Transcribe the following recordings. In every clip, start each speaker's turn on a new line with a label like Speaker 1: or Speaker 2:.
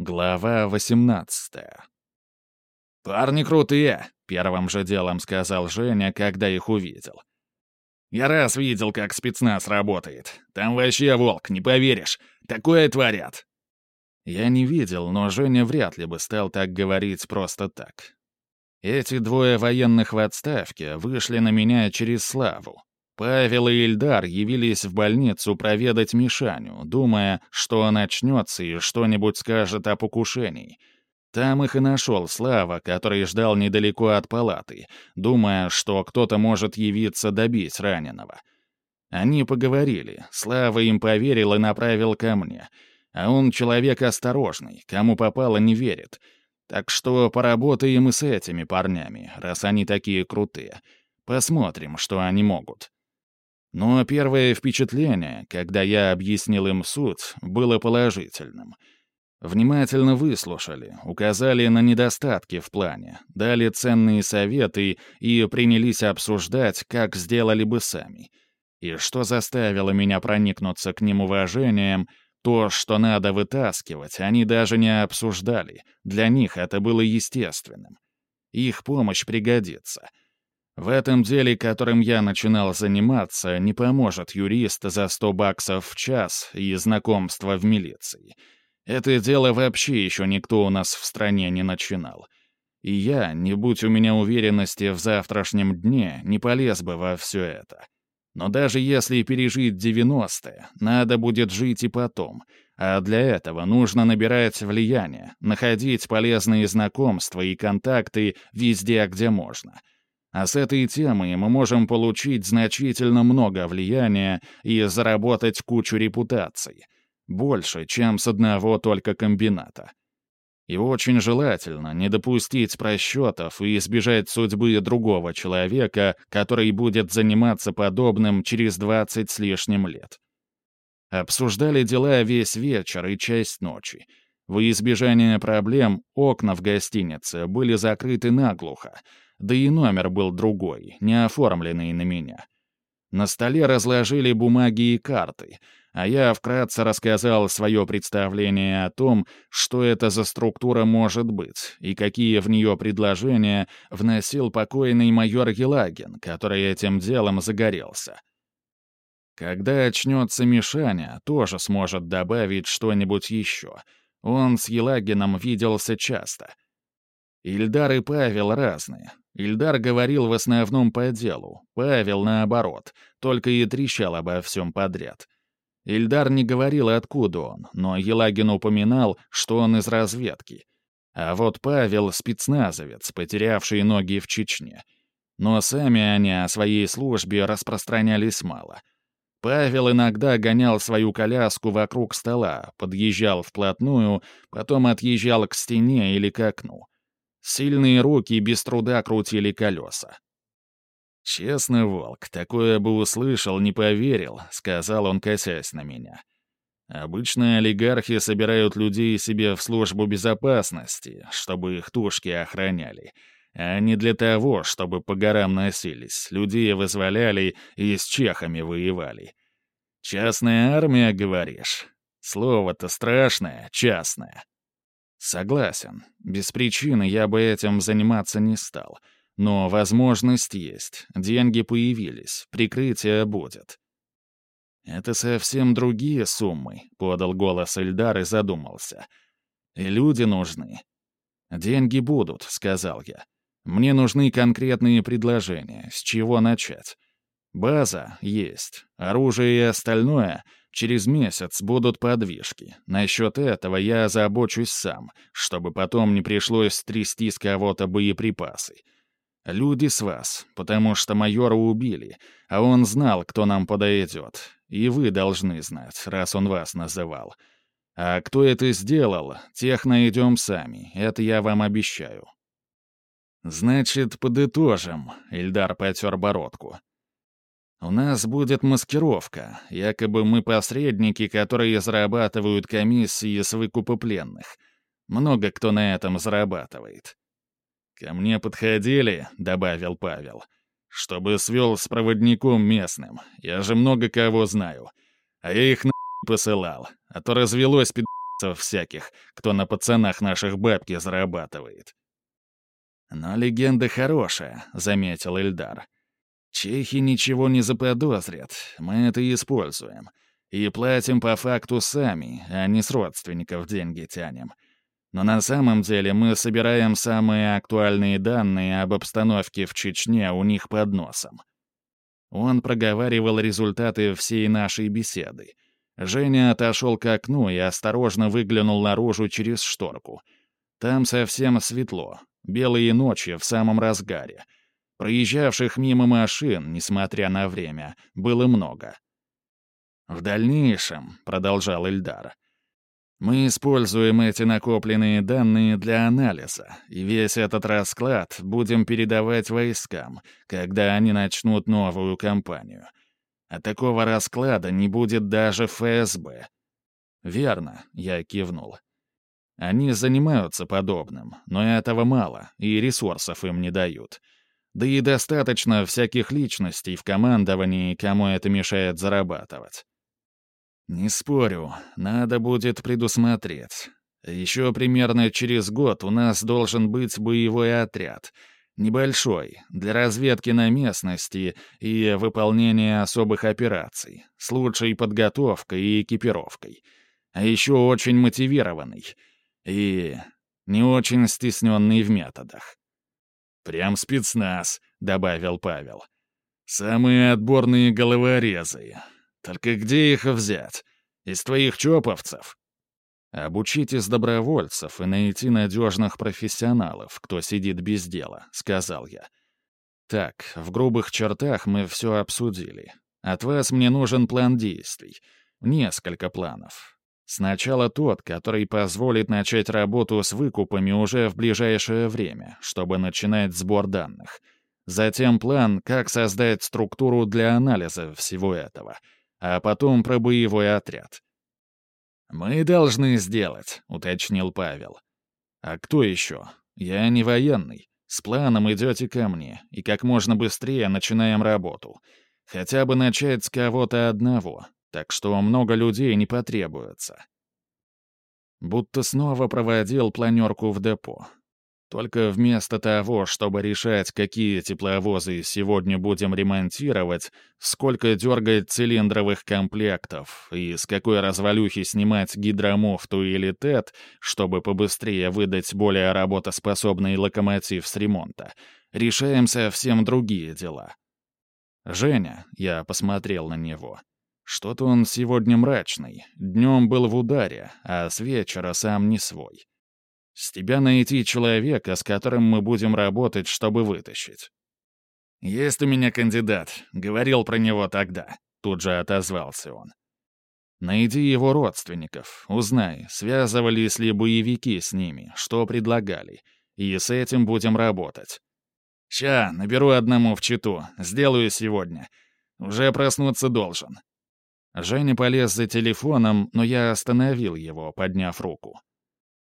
Speaker 1: Глава 18 «Парни крутые!» — первым же делом сказал Женя, когда их увидел. «Я раз видел, как спецназ работает. Там вообще волк, не поверишь. Такое творят!» Я не видел, но Женя вряд ли бы стал так говорить просто так. Эти двое военных в отставке вышли на меня через Славу. Павел и Ильдар явились в больницу проведать Мишаню, думая, что он очнется и что-нибудь скажет о покушении. Там их и нашел Слава, который ждал недалеко от палаты, думая, что кто-то может явиться добить раненого. Они поговорили, Слава им поверил и направил ко мне. А он человек осторожный, кому попало не верит. Так что поработаем и с этими парнями, раз они такие крутые. Посмотрим, что они могут. Но первое впечатление, когда я объяснил им суть, было положительным. Внимательно выслушали, указали на недостатки в плане, дали ценные советы и принялись обсуждать, как сделали бы сами. И что заставило меня проникнуться к ним уважением, то, что надо вытаскивать, они даже не обсуждали, для них это было естественным. Их помощь пригодится — в этом деле, которым я начинал заниматься, не поможет юрист за 100 баксов в час и знакомство в милиции. Это дело вообще еще никто у нас в стране не начинал. И я, не будь у меня уверенности в завтрашнем дне, не полез бы во все это. Но даже если пережить 90-е, надо будет жить и потом. А для этого нужно набирать влияние, находить полезные знакомства и контакты везде, где можно — а с этой темой мы можем получить значительно много влияния и заработать кучу репутаций. Больше, чем с одного только комбината. И очень желательно не допустить просчетов и избежать судьбы другого человека, который будет заниматься подобным через 20 с лишним лет. Обсуждали дела весь вечер и часть ночи. Во избежание проблем окна в гостинице были закрыты наглухо, да и номер был другой, не оформленный на меня. На столе разложили бумаги и карты, а я вкратце рассказал свое представление о том, что это за структура может быть и какие в нее предложения вносил покойный майор Елагин, который этим делом загорелся. Когда очнется Мишаня, тоже сможет добавить что-нибудь еще. Он с Елагином виделся часто. Ильдар и Павел разные, Ильдар говорил в основном по делу, Павел наоборот, только и трещал обо всем подряд. Ильдар не говорил, откуда он, но Елагин упоминал, что он из разведки. А вот Павел — спецназовец, потерявший ноги в Чечне. Но сами они о своей службе распространялись мало. Павел иногда гонял свою коляску вокруг стола, подъезжал вплотную, потом отъезжал к стене или к окну. Сильные руки без труда крутили колеса. «Честно, Волк, такое бы услышал, не поверил», — сказал он, косясь на меня. «Обычно олигархи собирают людей себе в службу безопасности, чтобы их тушки охраняли, а не для того, чтобы по горам носились, людей вызволяли и с чехами воевали. Частная армия, говоришь? Слово-то страшное, частное». Согласен. Без причины я бы этим заниматься не стал. Но возможность есть, деньги появились, прикрытие будет. «Это совсем другие суммы», — подал голос Эльдар и задумался. «И люди нужны». «Деньги будут», — сказал я. «Мне нужны конкретные предложения, с чего начать. База есть, оружие и остальное Через месяц будут подвижки. Насчет этого я озабочусь сам, чтобы потом не пришлось трясти с кого-то боеприпасы. Люди с вас, потому что майора убили, а он знал, кто нам подойдет. И вы должны знать, раз он вас называл. А кто это сделал, тех найдем сами, это я вам обещаю. «Значит, подытожим», — Ильдар потер бородку. У нас будет маскировка. Якобы мы посредники, которые зарабатывают комиссии с выкупа пленных. Много кто на этом зарабатывает. «Ко мне подходили», — добавил Павел, — «чтобы свел с проводником местным. Я же много кого знаю. А я их на посылал, а то развелось пид всяких, кто на пацанах наших бабки зарабатывает. «Но легенда хорошая», — заметил Эльдар. «Чехи ничего не заподозрят, мы это используем. И платим по факту сами, а не с родственников деньги тянем. Но на самом деле мы собираем самые актуальные данные об обстановке в Чечне у них под носом». Он проговаривал результаты всей нашей беседы. Женя отошел к окну и осторожно выглянул наружу через шторку. Там совсем светло, белые ночи в самом разгаре. Проезжавших мимо машин, несмотря на время, было много. «В дальнейшем», — продолжал Эльдар, — «мы используем эти накопленные данные для анализа, и весь этот расклад будем передавать войскам, когда они начнут новую кампанию. А такого расклада не будет даже ФСБ». «Верно», — я кивнул. Они занимаются подобным, но этого мало, и ресурсов им не дают. Да и достаточно всяких личностей в командовании, кому это мешает зарабатывать. Не спорю, надо будет предусмотреть. Еще примерно через год у нас должен быть боевой отряд. Небольшой, для разведки на местности и выполнения особых операций, с лучшей подготовкой и экипировкой. А еще очень мотивированный — и не очень стесненный в методах. «Прям спецназ», — добавил Павел. «Самые отборные головорезы. Только где их взять? Из твоих чоповцев?» «Обучитесь добровольцев и найти надежных профессионалов, кто сидит без дела», — сказал я. «Так, в грубых чертах мы все обсудили. От вас мне нужен план действий. Несколько планов. Сначала тот, который позволит начать работу с выкупами уже в ближайшее время, чтобы начинать сбор данных. Затем план, как создать структуру для анализа всего этого. А потом про боевой отряд. «Мы должны сделать», — уточнил Павел. «А кто еще? Я не военный. С планом идете ко мне, и как можно быстрее начинаем работу. Хотя бы начать с кого-то одного, так что много людей не потребуется. Будто снова проводил планерку в депо. Только вместо того, чтобы решать, какие тепловозы сегодня будем ремонтировать, сколько дергать цилиндровых комплектов и с какой развалюхи снимать гидромуфту или ТЭТ, чтобы побыстрее выдать более работоспособный локомотив с ремонта, решаем совсем другие дела. «Женя», — я посмотрел на него, что-то он сегодня мрачный. Днем был в ударе, а с вечера сам не свой. С тебя найти человека, с которым мы будем работать, чтобы вытащить. «Есть у меня кандидат. Говорил про него тогда», — тут же отозвался он. «Найди его родственников, узнай, связывались ли боевики с ними, что предлагали, и с этим будем работать. Ща, наберу одному в читу, сделаю сегодня. Уже проснуться должен. Женя полез за телефоном, но я остановил его, подняв руку.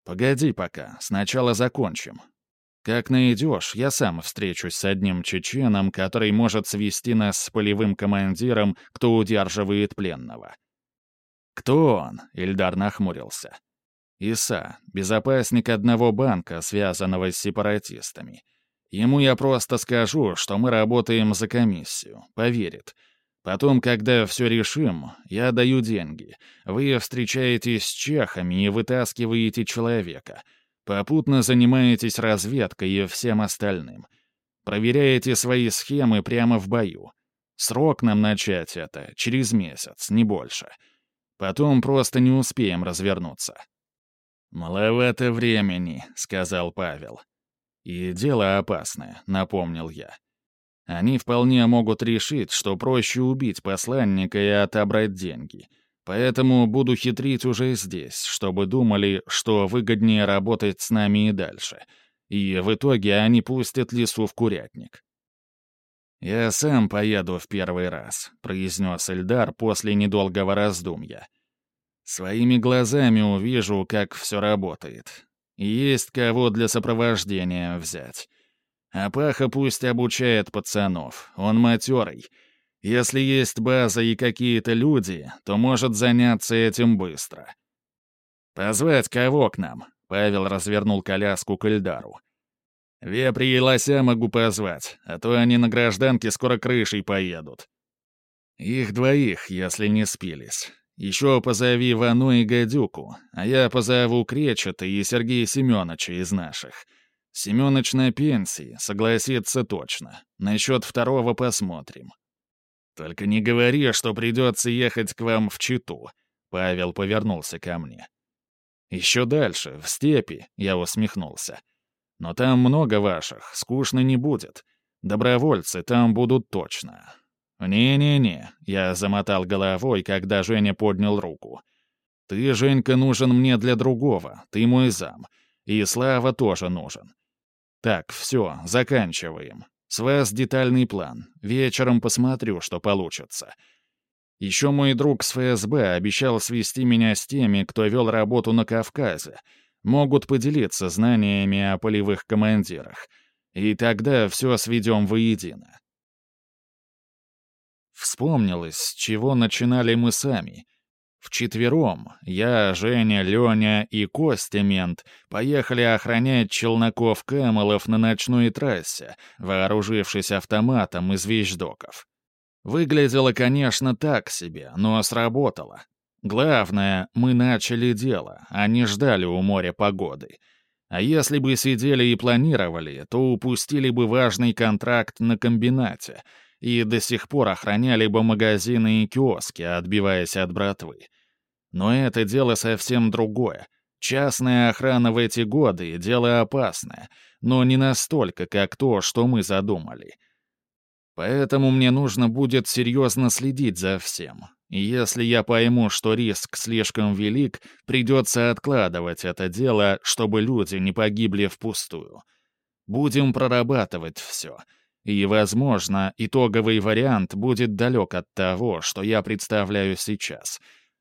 Speaker 1: «Погоди пока, сначала закончим. Как найдешь, я сам встречусь с одним чеченом, который может свести нас с полевым командиром, кто удерживает пленного». «Кто он?» — Ильдар нахмурился. «Иса, безопасник одного банка, связанного с сепаратистами. Ему я просто скажу, что мы работаем за комиссию, поверит». Потом, когда все решим, я даю деньги. Вы встречаетесь с чехами и вытаскиваете человека. Попутно занимаетесь разведкой и всем остальным. Проверяете свои схемы прямо в бою. Срок нам начать это через месяц, не больше. Потом просто не успеем развернуться». «Маловато времени», — сказал Павел. «И дело опасное», — напомнил я. Они вполне могут решить, что проще убить посланника и отобрать деньги. Поэтому буду хитрить уже здесь, чтобы думали, что выгоднее работать с нами и дальше. И в итоге они пустят лису в курятник. «Я сам поеду в первый раз», — произнес Эльдар после недолгого раздумья. «Своими глазами увижу, как все работает. Есть кого для сопровождения взять. А Паха пусть обучает пацанов, он матерый. Если есть база и какие-то люди, то может заняться этим быстро. «Позвать кого к нам?» — Павел развернул коляску к Эльдару. «Вепри и лося могу позвать, а то они на гражданке скоро крышей поедут». «Их двоих, если не спились. Еще позови Вану и Гадюку, а я позову Кречета и Сергея Семеновича из наших. Семенович на пенсии, согласится точно. Насчет второго посмотрим. Только не говори, что придется ехать к вам в Читу. Павел повернулся ко мне. Еще дальше, в степи, я усмехнулся. Но там много ваших, скучно не будет. Добровольцы там будут точно. «Не-не-не», — я замотал головой, когда Женя поднял руку. «Ты, Женька, нужен мне для другого, ты мой зам. И Слава тоже нужен. Так, все, заканчиваем. С вас детальный план. Вечером посмотрю, что получится. Еще мой друг с ФСБ обещал свести меня с теми, кто вел работу на Кавказе. Могут поделиться знаниями о полевых командирах. И тогда все сведем воедино. Вспомнилось, с чего начинали мы сами. Вчетвером, я, Женя, Леня и Костя Мент, поехали охранять челноков Кэмелов на ночной трассе, вооружившись автоматом из вещдоков. Выглядело, конечно, так себе, но сработало. Главное, мы начали дело, а не ждали у моря погоды. А если бы сидели и планировали, то упустили бы важный контракт на комбинате — и до сих пор охраняли бы магазины и киоски, отбиваясь от братвы. Но это дело совсем другое. Частная охрана в эти годы — дело опасное, но не настолько, как то, что мы задумали. Поэтому мне нужно будет серьезно следить за всем. И если я пойму, что риск слишком велик, придется откладывать это дело, чтобы люди не погибли впустую. Будем прорабатывать все — и, возможно, итоговый вариант будет далек от того, что я представляю сейчас.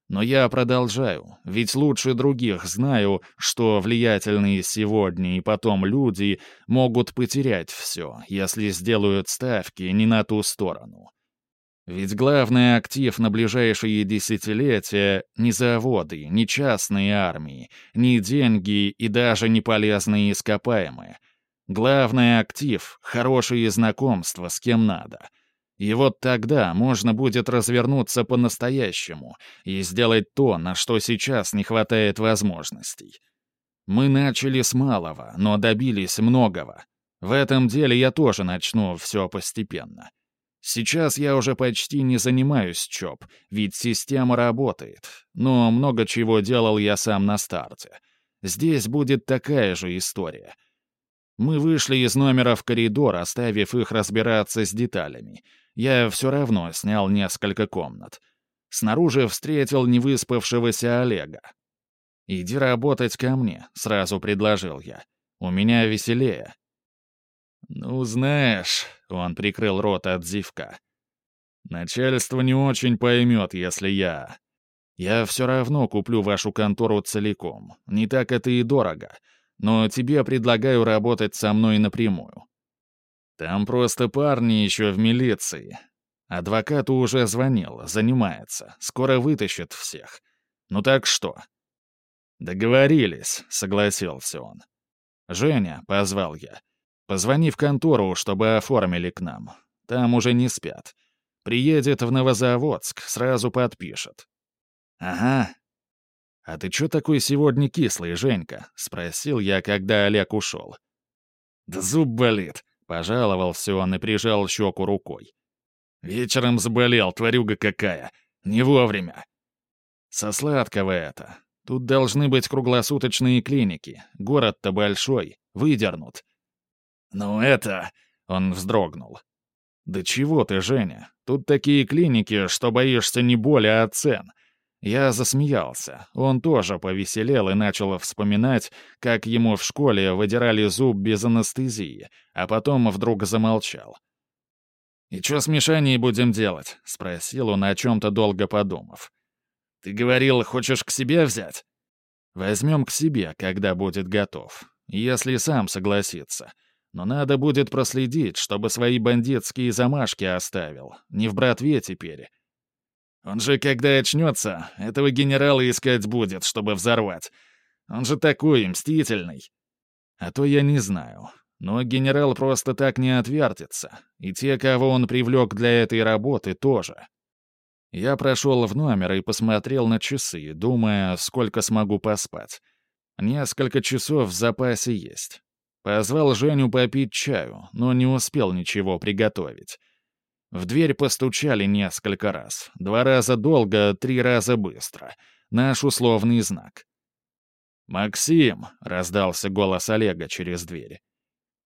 Speaker 1: Но я продолжаю, ведь лучше других знаю, что влиятельные сегодня и потом люди могут потерять все, если сделают ставки не на ту сторону. Ведь главный актив на ближайшие десятилетия — не заводы, не частные армии, не деньги и даже не полезные ископаемые — Главный актив — хорошие знакомства с кем надо. И вот тогда можно будет развернуться по-настоящему и сделать то, на что сейчас не хватает возможностей. Мы начали с малого, но добились многого. В этом деле я тоже начну все постепенно. Сейчас я уже почти не занимаюсь ЧОП, ведь система работает, но много чего делал я сам на старте. Здесь будет такая же история — мы вышли из номера в коридор, оставив их разбираться с деталями. Я все равно снял несколько комнат. Снаружи встретил невыспавшегося Олега. «Иди работать ко мне», — сразу предложил я. «У меня веселее». «Ну, знаешь», — он прикрыл рот от зевка. «Начальство не очень поймет, если я...» «Я все равно куплю вашу контору целиком. Не так это и дорого но тебе предлагаю работать со мной напрямую. Там просто парни еще в милиции. Адвокату уже звонил, занимается, скоро вытащит всех. Ну так что?» «Договорились», — согласился он. «Женя», — позвал я, — «позвони в контору, чтобы оформили к нам. Там уже не спят. Приедет в Новозаводск, сразу подпишет». «Ага, «А ты чё такой сегодня кислый, Женька?» — спросил я, когда Олег ушел. «Да зуб болит», — пожаловался он и прижал щеку рукой. «Вечером заболел, тварюга какая. Не вовремя». «Со сладкого это. Тут должны быть круглосуточные клиники. Город-то большой. Выдернут». «Ну это...» — он вздрогнул. «Да чего ты, Женя? Тут такие клиники, что боишься не боли, а цен. Я засмеялся. Он тоже повеселел и начал вспоминать, как ему в школе выдирали зуб без анестезии, а потом вдруг замолчал. «И что с Мишаней будем делать?» — спросил он, о чем-то долго подумав. «Ты говорил, хочешь к себе взять?» «Возьмем к себе, когда будет готов, если сам согласится. Но надо будет проследить, чтобы свои бандитские замашки оставил. Не в братве теперь, он же, когда очнется, этого генерала искать будет, чтобы взорвать. Он же такой мстительный. А то я не знаю. Но генерал просто так не отвертится. И те, кого он привлек для этой работы, тоже. Я прошел в номер и посмотрел на часы, думая, сколько смогу поспать. Несколько часов в запасе есть. Позвал Женю попить чаю, но не успел ничего приготовить. В дверь постучали несколько раз. Два раза долго, три раза быстро. Наш условный знак. «Максим!» — раздался голос Олега через дверь.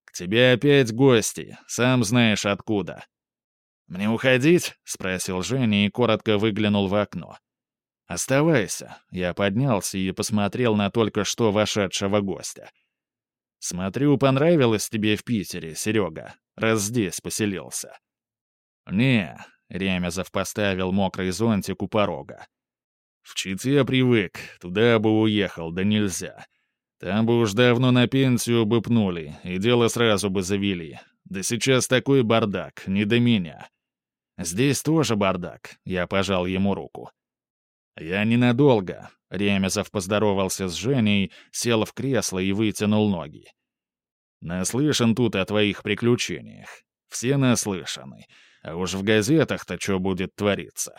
Speaker 1: «К тебе опять гости, сам знаешь откуда». «Мне уходить?» — спросил Женя и коротко выглянул в окно. «Оставайся». Я поднялся и посмотрел на только что вошедшего гостя. «Смотрю, понравилось тебе в Питере, Серега, раз здесь поселился». «Не», — Ремезов поставил мокрый зонтик у порога. «В Чите привык, туда бы уехал, да нельзя. Там бы уж давно на пенсию бы пнули, и дело сразу бы завели. Да сейчас такой бардак, не до меня». «Здесь тоже бардак», — я пожал ему руку. «Я ненадолго», — Ремезов поздоровался с Женей, сел в кресло и вытянул ноги. «Наслышан тут о твоих приключениях. Все наслышаны. А уж в газетах-то что будет твориться?»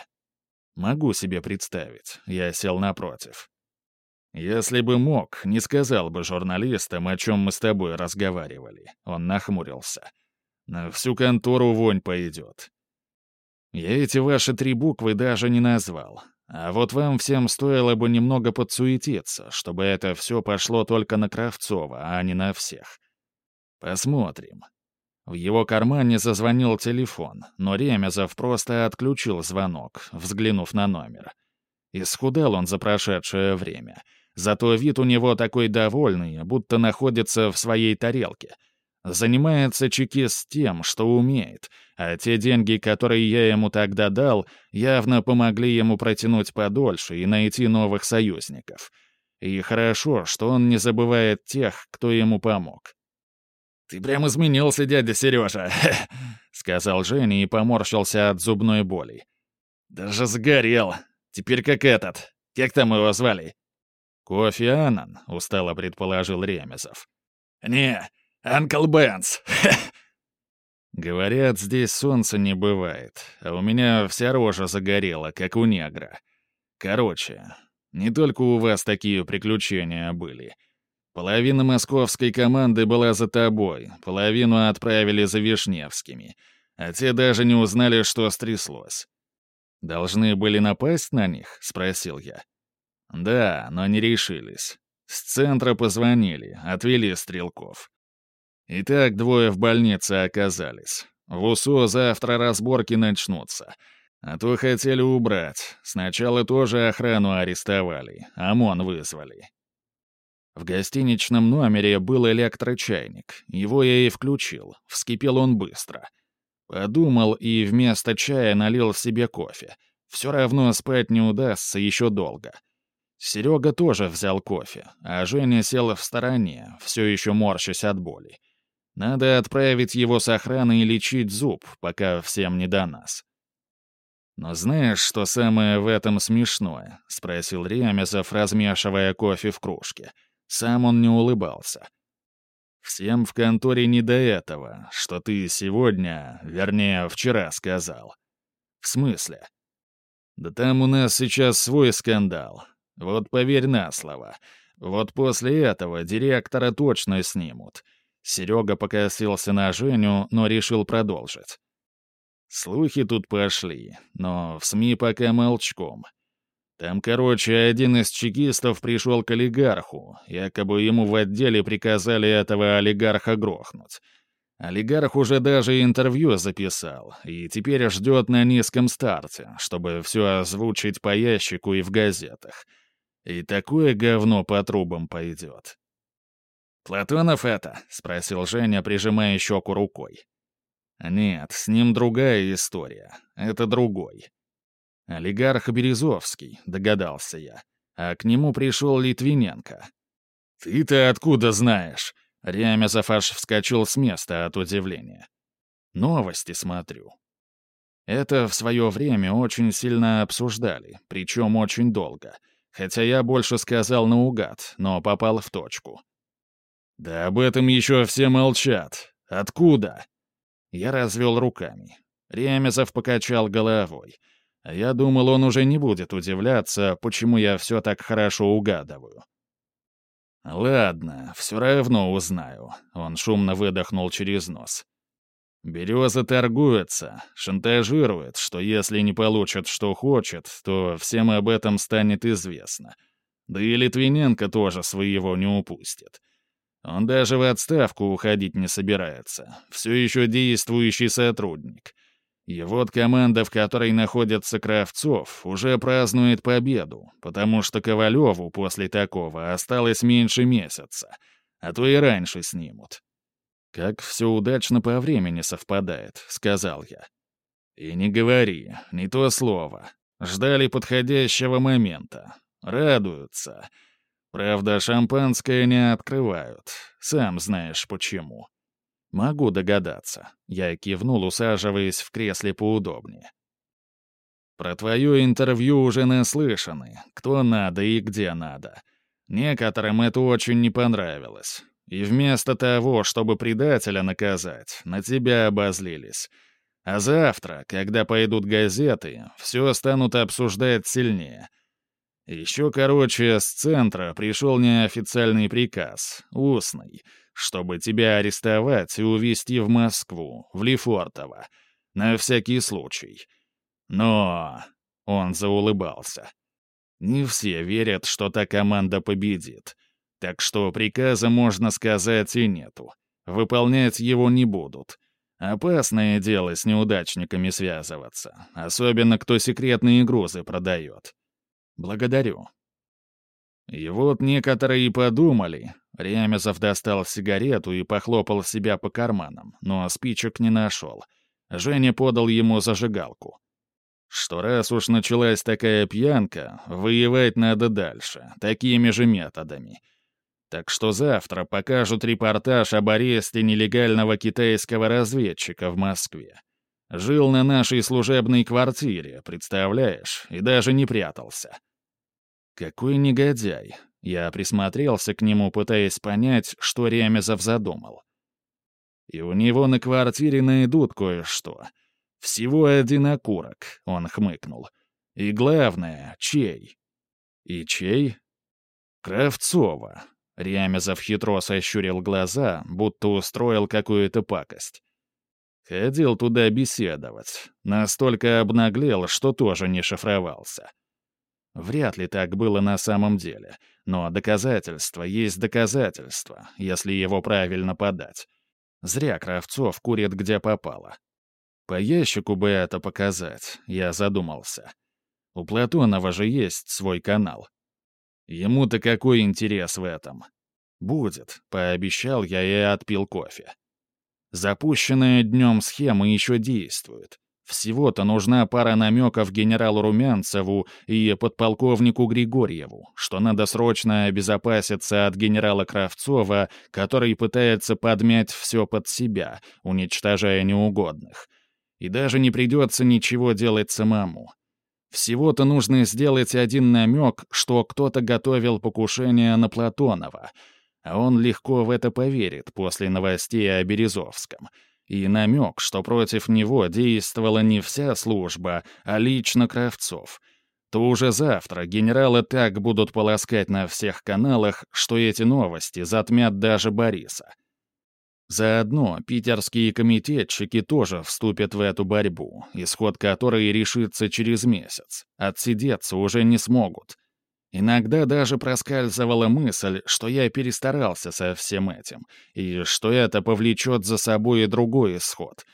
Speaker 1: «Могу себе представить». Я сел напротив. «Если бы мог, не сказал бы журналистам, о чем мы с тобой разговаривали». Он нахмурился. «На всю контору вонь пойдет. Я эти ваши три буквы даже не назвал. А вот вам всем стоило бы немного подсуетиться, чтобы это все пошло только на Кравцова, а не на всех. Посмотрим. В его кармане зазвонил телефон, но Ремезов просто отключил звонок, взглянув на номер. Исхудал он за прошедшее время. Зато вид у него такой довольный, будто находится в своей тарелке — Занимается чекист тем, что умеет, а те деньги, которые я ему тогда дал, явно помогли ему протянуть подольше и найти новых союзников. И хорошо, что он не забывает тех, кто ему помог. «Ты прям изменился, дядя Сережа», — сказал Женя и поморщился от зубной боли. «Даже сгорел. Теперь как этот. Как там его звали?» «Кофе Анан», — устало предположил Ремезов. «Не, «Анкл Бенс!» Говорят, здесь солнца не бывает, а у меня вся рожа загорела, как у негра. Короче, не только у вас такие приключения были. Половина московской команды была за тобой, половину отправили за Вишневскими, а те даже не узнали, что стряслось. «Должны были напасть на них?» — спросил я. «Да, но не решились. С центра позвонили, отвели стрелков. И так двое в больнице оказались. В УСО завтра разборки начнутся. А то хотели убрать. Сначала тоже охрану арестовали, ОМОН вызвали. В гостиничном номере был электрочайник. Его я и включил. Вскипел он быстро. Подумал и вместо чая налил себе кофе. Все равно спать не удастся еще долго. Серега тоже взял кофе, а Женя села в стороне, все еще морщась от боли. Надо отправить его с охраной и лечить зуб, пока всем не до нас. «Но знаешь, что самое в этом смешное?» — спросил Ремезов, размешивая кофе в кружке. Сам он не улыбался. «Всем в конторе не до этого, что ты сегодня, вернее, вчера сказал». «В смысле?» «Да там у нас сейчас свой скандал. Вот поверь на слово. Вот после этого директора точно снимут. Серега покосился на Женю, но решил продолжить. Слухи тут пошли, но в СМИ пока молчком. Там, короче, один из чекистов пришел к олигарху, якобы ему в отделе приказали этого олигарха грохнуть. Олигарх уже даже интервью записал, и теперь ждет на низком старте, чтобы все озвучить по ящику и в газетах. И такое говно по трубам пойдет. «Платонов это?» — спросил Женя, прижимая щеку рукой. «Нет, с ним другая история. Это другой». «Олигарх Березовский», — догадался я. А к нему пришел Литвиненко. «Ты-то откуда знаешь?» Рямезов аж вскочил с места от удивления. «Новости смотрю». Это в свое время очень сильно обсуждали, причем очень долго — хотя я больше сказал наугад, но попал в точку. «Да об этом еще все молчат. Откуда?» Я развел руками. Ремезов покачал головой. Я думал, он уже не будет удивляться, почему я все так хорошо угадываю. «Ладно, все равно узнаю», — он шумно выдохнул через нос. «Береза торгуется, шантажирует, что если не получит, что хочет, то всем об этом станет известно. Да и Литвиненко тоже своего не упустит. Он даже в отставку уходить не собирается, все еще действующий сотрудник». И вот команда, в которой находится Кравцов, уже празднует победу, потому что Ковалеву после такого осталось меньше месяца, а то и раньше снимут. «Как все удачно по времени совпадает», — сказал я. «И не говори, не то слово. Ждали подходящего момента. Радуются. Правда, шампанское не открывают. Сам знаешь почему». «Могу догадаться». Я кивнул, усаживаясь в кресле поудобнее. «Про твое интервью уже наслышаны. Кто надо и где надо. Некоторым это очень не понравилось. И вместо того, чтобы предателя наказать, на тебя обозлились. А завтра, когда пойдут газеты, все станут обсуждать сильнее». Еще, короче, с центра пришел неофициальный приказ, устный — чтобы тебя арестовать и увезти в Москву, в Лефортово, на всякий случай. Но...» — он заулыбался. «Не все верят, что та команда победит. Так что приказа, можно сказать, и нету. Выполнять его не будут. Опасное дело с неудачниками связываться, особенно кто секретные грузы продает. Благодарю. И вот некоторые подумали. Ремезов достал сигарету и похлопал себя по карманам, но спичек не нашел. Женя подал ему зажигалку. Что раз уж началась такая пьянка, воевать надо дальше, такими же методами. Так что завтра покажут репортаж об аресте нелегального китайского разведчика в Москве. Жил на нашей служебной квартире, представляешь, и даже не прятался. Какой негодяй. Я присмотрелся к нему, пытаясь понять, что Ремезов задумал. И у него на квартире найдут кое-что. Всего один окурок, он хмыкнул. И главное, чей? И чей? Кравцова. Ремезов хитро сощурил глаза, будто устроил какую-то пакость. Ходил туда беседовать. Настолько обнаглел, что тоже не шифровался. Вряд ли так было на самом деле, но доказательство есть доказательство, если его правильно подать. Зря Кравцов курит где попало. По ящику бы это показать, я задумался. У Платонова же есть свой канал. Ему-то какой интерес в этом? Будет, пообещал я и отпил кофе. Запущенная днем схема еще действует. Всего-то нужна пара намеков генералу Румянцеву и подполковнику Григорьеву, что надо срочно обезопаситься от генерала Кравцова, который пытается подмять все под себя, уничтожая неугодных. И даже не придется ничего делать самому. Всего-то нужно сделать один намек, что кто-то готовил покушение на Платонова, а он легко в это поверит после новостей о Березовском — и намек, что против него действовала не вся служба, а лично Кравцов, то уже завтра генералы так будут полоскать на всех каналах, что эти новости затмят даже Бориса. Заодно питерские комитетчики тоже вступят в эту борьбу, исход которой решится через месяц. Отсидеться уже не смогут. Иногда даже проскальзывала мысль, что я перестарался со всем этим, и что это повлечет за собой и другой исход.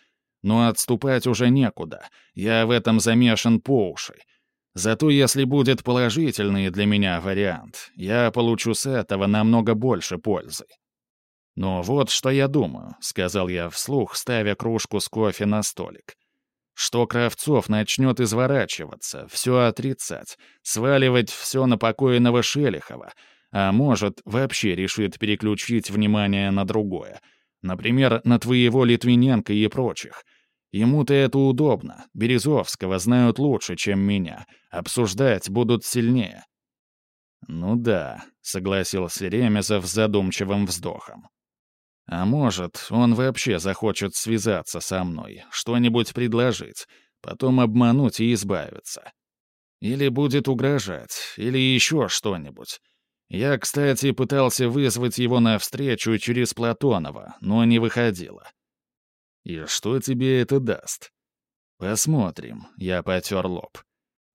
Speaker 1: Но отступать уже некуда, я в этом замешан по уши. Зато если будет положительный для меня вариант, я получу с этого намного больше пользы. «Но вот что я думаю», — сказал я вслух, ставя кружку с кофе на столик что Кравцов начнет изворачиваться, все отрицать, сваливать все на покойного Шелихова, а может, вообще решит переключить внимание на другое. Например, на твоего Литвиненко и прочих. Ему-то это удобно, Березовского знают лучше, чем меня, обсуждать будут сильнее. «Ну да», — согласился Ремезов с задумчивым вздохом. «А может, он вообще захочет связаться со мной, что-нибудь предложить, потом обмануть и избавиться. Или будет угрожать, или еще что-нибудь. Я, кстати, пытался вызвать его на встречу через Платонова, но не выходило. И что тебе это даст? Посмотрим, я потер лоб.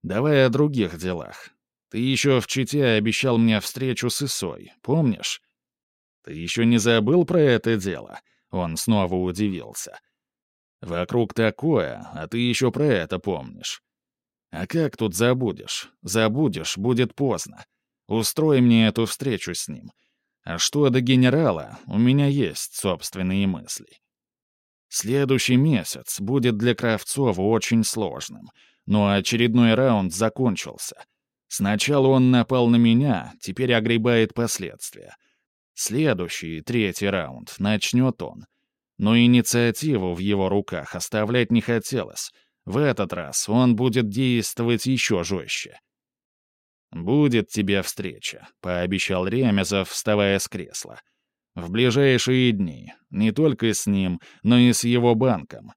Speaker 1: Давай о других делах. Ты еще в Чите обещал мне встречу с Исой, помнишь? Ты еще не забыл про это дело? Он снова удивился. Вокруг такое, а ты еще про это помнишь. А как тут забудешь? Забудешь, будет поздно. Устрой мне эту встречу с ним. А что до генерала, у меня есть собственные мысли. Следующий месяц будет для Кравцова очень сложным, но очередной раунд закончился. Сначала он напал на меня, теперь огребает последствия. Следующий, третий раунд, начнет он. Но инициативу в его руках оставлять не хотелось. В этот раз он будет действовать еще жестче. «Будет тебе встреча», — пообещал Ремезов, вставая с кресла. «В ближайшие дни. Не только с ним, но и с его банком.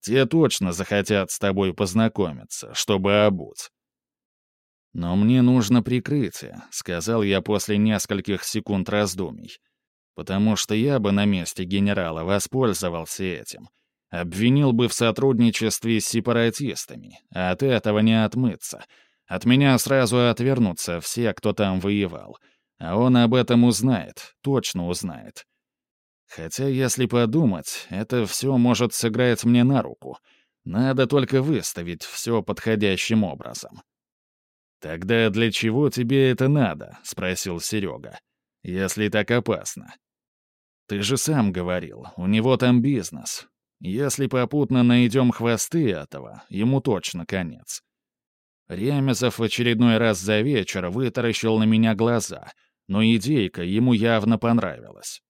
Speaker 1: Те точно захотят с тобой познакомиться, чтобы обуть». «Но мне нужно прикрытие», — сказал я после нескольких секунд раздумий. «Потому что я бы на месте генерала воспользовался этим. Обвинил бы в сотрудничестве с сепаратистами, а от этого не отмыться». От меня сразу отвернутся все, кто там воевал. А он об этом узнает, точно узнает. Хотя, если подумать, это все может сыграть мне на руку. Надо только выставить все подходящим образом. «Тогда для чего тебе это надо?» — спросил Серега. «Если так опасно». «Ты же сам говорил, у него там бизнес. Если попутно найдем хвосты этого, ему точно конец. Ремезов в очередной раз за вечер вытаращил на меня глаза, но идейка ему явно понравилась.